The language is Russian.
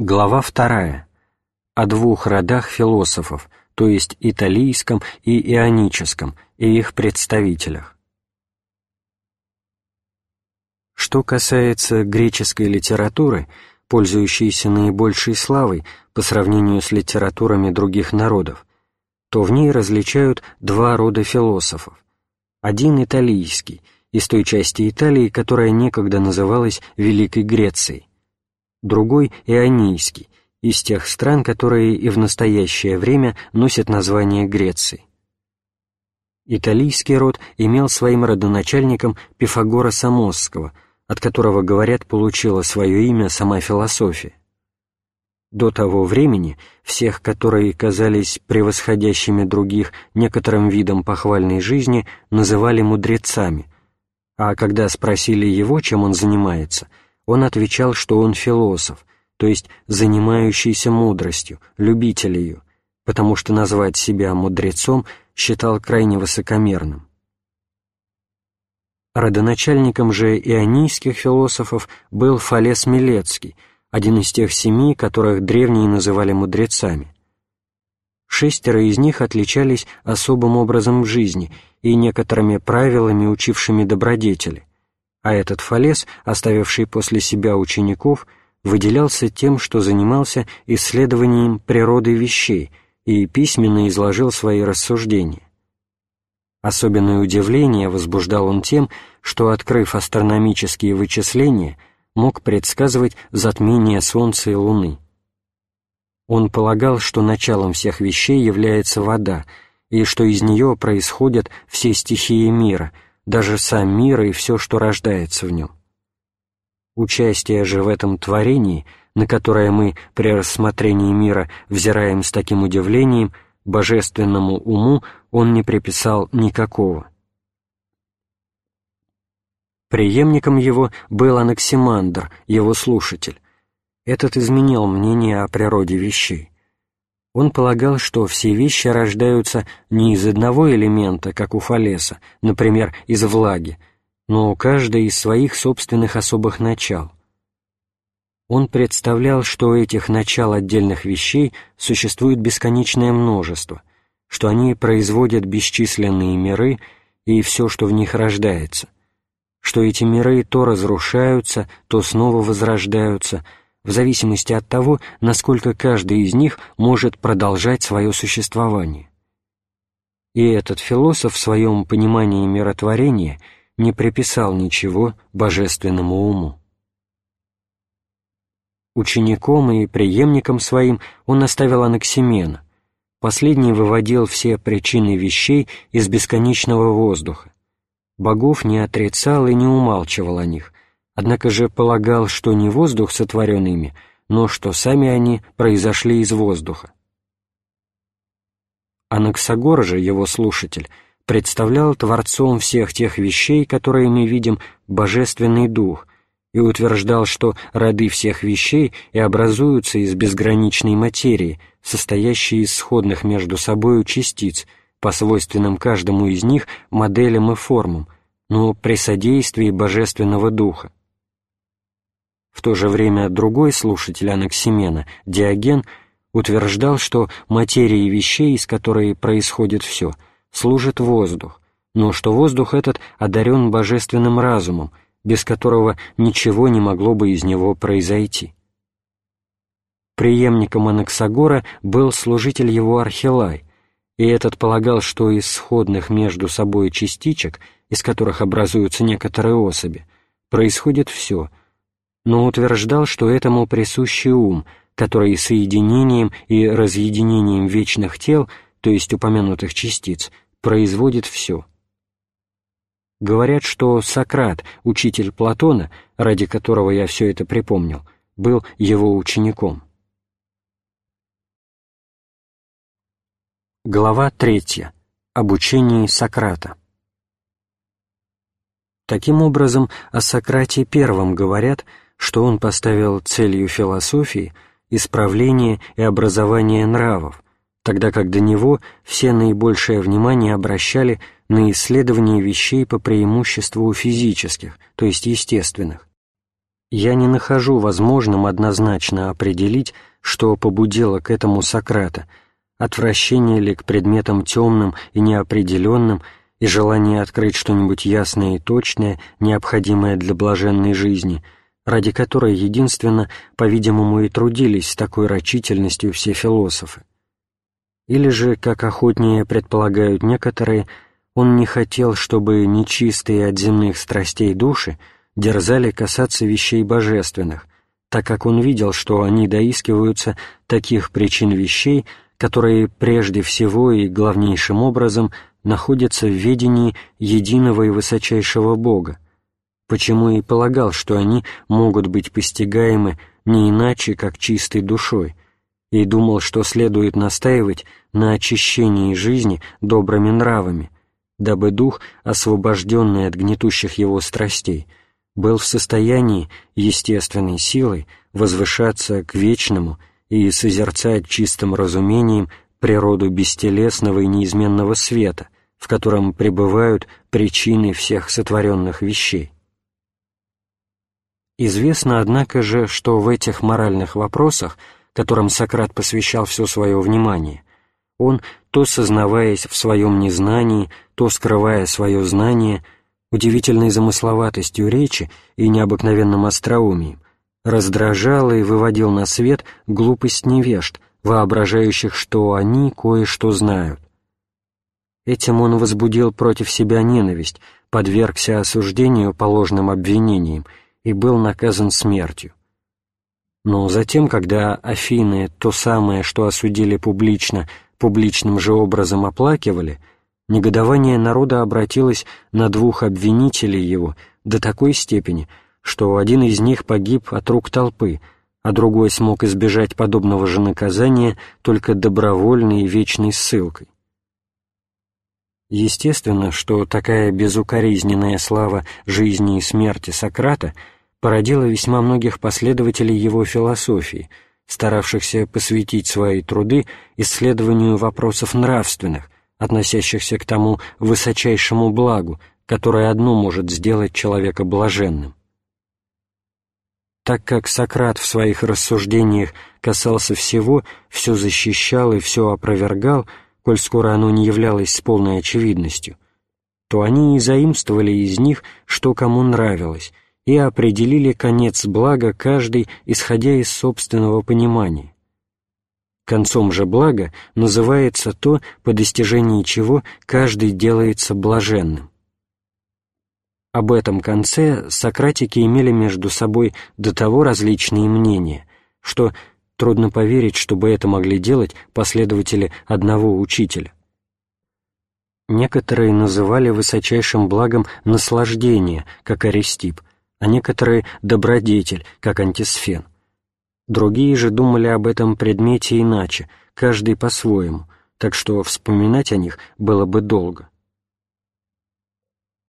Глава вторая. О двух родах философов, то есть италийском и ионическом, и их представителях. Что касается греческой литературы, пользующейся наибольшей славой по сравнению с литературами других народов, то в ней различают два рода философов. Один италийский, из той части Италии, которая некогда называлась Великой Грецией, другой — ионийский, из тех стран, которые и в настоящее время носят название Греции. Италийский род имел своим родоначальником Пифагора Самосского, от которого, говорят, получила свое имя сама философия. До того времени всех, которые казались превосходящими других некоторым видом похвальной жизни, называли мудрецами, а когда спросили его, чем он занимается — он отвечал, что он философ, то есть занимающийся мудростью, любитель ее, потому что назвать себя мудрецом считал крайне высокомерным. Родоначальником же ионийских философов был Фалес Милецкий, один из тех семи, которых древние называли мудрецами. Шестеро из них отличались особым образом жизни и некоторыми правилами, учившими добродетели – а этот Фалес, оставивший после себя учеников, выделялся тем, что занимался исследованием природы вещей и письменно изложил свои рассуждения. Особенное удивление возбуждал он тем, что, открыв астрономические вычисления, мог предсказывать затмение Солнца и Луны. Он полагал, что началом всех вещей является вода, и что из нее происходят все стихии мира — даже сам мир и все, что рождается в нем. Участие же в этом творении, на которое мы при рассмотрении мира взираем с таким удивлением, божественному уму он не приписал никакого. Преемником его был Анаксимандр, его слушатель. Этот изменил мнение о природе вещей. Он полагал, что все вещи рождаются не из одного элемента, как у Фалеса, например, из влаги, но каждая из своих собственных особых начал. Он представлял, что этих начал отдельных вещей существует бесконечное множество, что они производят бесчисленные миры и все, что в них рождается, что эти миры то разрушаются, то снова возрождаются — в зависимости от того, насколько каждый из них может продолжать свое существование. И этот философ в своем понимании миротворения не приписал ничего божественному уму. Учеником и преемником своим он оставил Анаксимена. Последний выводил все причины вещей из бесконечного воздуха. Богов не отрицал и не умалчивал о них, однако же полагал, что не воздух сотворен ими, но что сами они произошли из воздуха. Анаксагор же, его слушатель, представлял Творцом всех тех вещей, которые мы видим, Божественный Дух, и утверждал, что роды всех вещей и образуются из безграничной материи, состоящей из сходных между собою частиц, по свойственным каждому из них моделям и формам, но при содействии Божественного Духа. В то же время другой слушатель Анаксимена, Диоген, утверждал, что материей вещей, из которой происходит все, служит воздух, но что воздух этот одарен божественным разумом, без которого ничего не могло бы из него произойти. Приемником Анаксагора был служитель его Архилай, и этот полагал, что из сходных между собой частичек, из которых образуются некоторые особи, происходит все — но утверждал, что этому присущий ум, который соединением и разъединением вечных тел, то есть упомянутых частиц, производит все. Говорят, что Сократ, учитель Платона, ради которого я все это припомнил, был его учеником. Глава третья. Обучение Сократа. Таким образом, о Сократе первом говорят – что он поставил целью философии исправление и образование нравов, тогда как до него все наибольшее внимание обращали на исследование вещей по преимуществу физических, то есть естественных. Я не нахожу возможным однозначно определить, что побудило к этому Сократа, отвращение ли к предметам темным и неопределенным и желание открыть что-нибудь ясное и точное, необходимое для блаженной жизни, ради которой единственно, по-видимому, и трудились с такой рачительностью все философы. Или же, как охотнее предполагают некоторые, он не хотел, чтобы нечистые от земных страстей души дерзали касаться вещей божественных, так как он видел, что они доискиваются таких причин вещей, которые прежде всего и главнейшим образом находятся в ведении единого и высочайшего Бога, почему и полагал, что они могут быть постигаемы не иначе, как чистой душой, и думал, что следует настаивать на очищении жизни добрыми нравами, дабы дух, освобожденный от гнетущих его страстей, был в состоянии естественной силой возвышаться к вечному и созерцать чистым разумением природу бестелесного и неизменного света, в котором пребывают причины всех сотворенных вещей. Известно, однако же, что в этих моральных вопросах, которым Сократ посвящал все свое внимание, он, то сознаваясь в своем незнании, то скрывая свое знание, удивительной замысловатостью речи и необыкновенным остроумием, раздражал и выводил на свет глупость невежд, воображающих, что они кое-что знают. Этим он возбудил против себя ненависть, подвергся осуждению по ложным обвинениям и был наказан смертью. Но затем, когда Афины то самое, что осудили публично, публичным же образом оплакивали, негодование народа обратилось на двух обвинителей его до такой степени, что один из них погиб от рук толпы, а другой смог избежать подобного же наказания только добровольной и вечной ссылкой. Естественно, что такая безукоризненная слава жизни и смерти Сократа породила весьма многих последователей его философии, старавшихся посвятить свои труды исследованию вопросов нравственных, относящихся к тому высочайшему благу, которое одно может сделать человека блаженным. Так как Сократ в своих рассуждениях касался всего, все защищал и все опровергал, коль скоро оно не являлось с полной очевидностью, то они и заимствовали из них, что кому нравилось, и определили конец блага каждый, исходя из собственного понимания. Концом же блага называется то, по достижении чего каждый делается блаженным. Об этом конце сократики имели между собой до того различные мнения, что Трудно поверить, чтобы это могли делать последователи одного учителя. Некоторые называли высочайшим благом наслаждение, как Аристип, а некоторые — добродетель, как Антисфен. Другие же думали об этом предмете иначе, каждый по-своему, так что вспоминать о них было бы долго.